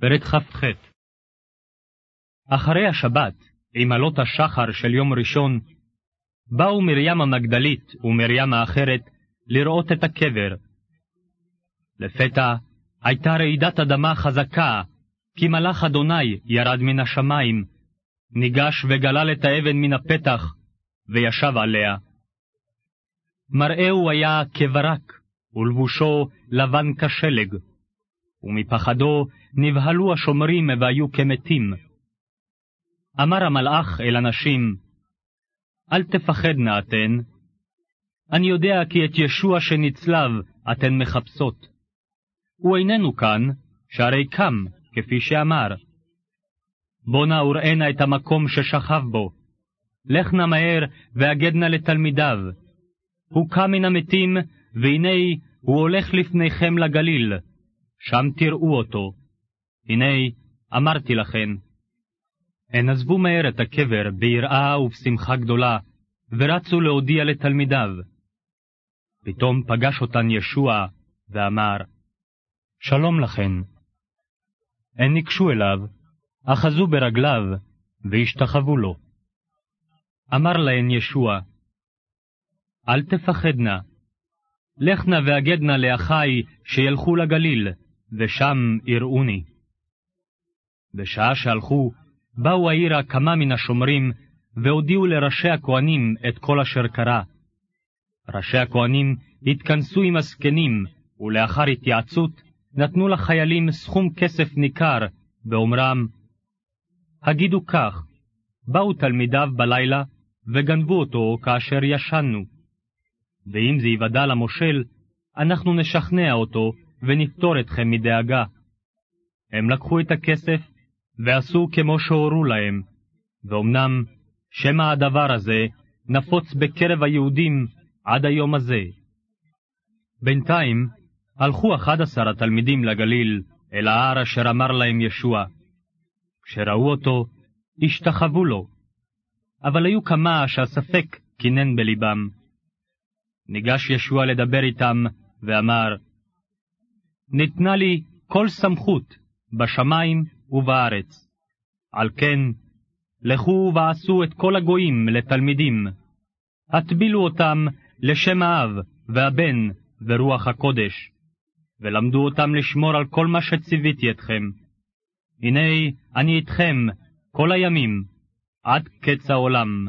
פרק כ"ח אחרי השבת, עם עלות השחר של יום ראשון, באו מרים המגדלית ומרים האחרת לראות את הקבר. לפתע הייתה רעידת אדמה חזקה, כי מלאך אדוני ירד מן השמיים, ניגש וגלל את האבן מן הפתח, וישב עליה. מראהו היה כברק, ולבושו לבן כשלג. ומפחדו נבהלו השומרים והיו כמתים. אמר המלאך אל הנשים, אל תפחדנה אתן, אני יודע כי את ישוע שנצלב אתן מחפשות. הוא איננו כאן, שהרי קם, כפי שאמר. בואנה וראנה את המקום ששכב בו. לכנה מהר והגדנה לתלמידיו. הוא קם מן המתים, והנה הוא הולך לפניכם לגליל. שם תראו אותו. הנה, אמרתי לכם. הן עזבו מהר את הקבר ביראה ובשמחה גדולה, ורצו להודיע לתלמידיו. פתאום פגש אותן ישוע, ואמר, שלום לכן. הן ניגשו אליו, אחזו ברגליו, והשתחוו לו. אמר להן ישוע, אל תפחדנה, לכנה והגדנה לאחי שילכו לגליל, ושם יראוני. בשעה שהלכו, באו העירה כמה מן השומרים, והודיעו לראשי הכהנים את כל אשר קרה. ראשי הכהנים התכנסו עם הזקנים, ולאחר התייעצות נתנו לחיילים סכום כסף ניכר, באומרם, הגידו כך, באו תלמידיו בלילה, וגנבו אותו כאשר ישנו. ואם זה יוודע למושל, אנחנו נשכנע אותו, ונפטור אתכם מדאגה. הם לקחו את הכסף, ועשו כמו שהורו להם, ואומנם שמא הדבר הזה נפוץ בקרב היהודים עד היום הזה. בינתיים הלכו אחד עשר התלמידים לגליל, אל ההר אשר אמר להם ישוע. כשראו אותו, השתחוו לו, אבל היו כמה שהספק קינן בלבם. ניגש ישוע לדבר איתם, ואמר, ניתנה לי כל סמכות בשמיים ובארץ. על כן, לכו ועשו את כל הגויים לתלמידים. הטבילו אותם לשם האב והבן ורוח הקודש, ולמדו אותם לשמור על כל מה שציוויתי אתכם. הנה אני איתכם כל הימים, עד קץ העולם.